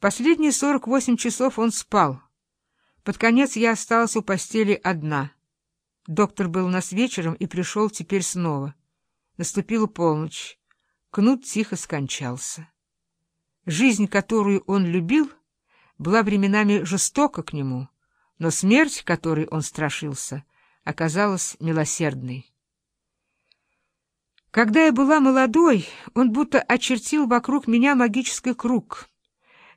Последние 48 часов он спал. Под конец я осталась у постели одна. Доктор был нас вечером и пришел теперь снова. Наступила полночь. Кнут тихо скончался. Жизнь, которую он любил, была временами жестока к нему, но смерть, которой он страшился, оказалась милосердной. Когда я была молодой, он будто очертил вокруг меня магический круг.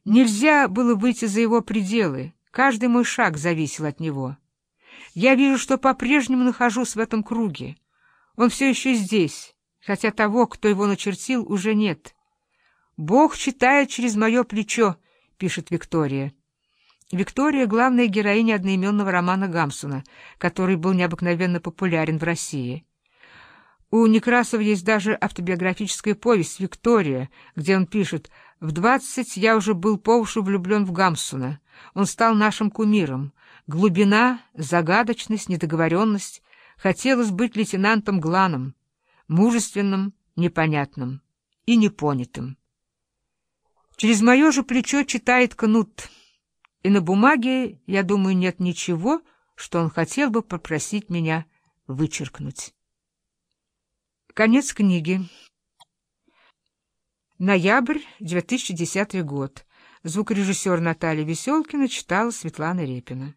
Нельзя было выйти за его пределы, каждый мой шаг зависел от него. Я вижу, что по-прежнему нахожусь в этом круге. Он все еще здесь, хотя того, кто его начертил, уже нет. «Бог читает через мое плечо», — пишет Виктория. Виктория — главная героиня одноименного романа Гамсуна, который был необыкновенно популярен в России. У Некрасова есть даже автобиографическая повесть «Виктория», где он пишет «В двадцать я уже был по уши влюблен в Гамсуна. Он стал нашим кумиром. Глубина, загадочность, недоговоренность. Хотелось быть лейтенантом Гланом, мужественным, непонятным и непонятым». Через мое же плечо читает Кнут, и на бумаге, я думаю, нет ничего, что он хотел бы попросить меня вычеркнуть. Конец книги. Ноябрь, 2010 год. Звукорежиссер Наталья Веселкина читала Светлана Репина.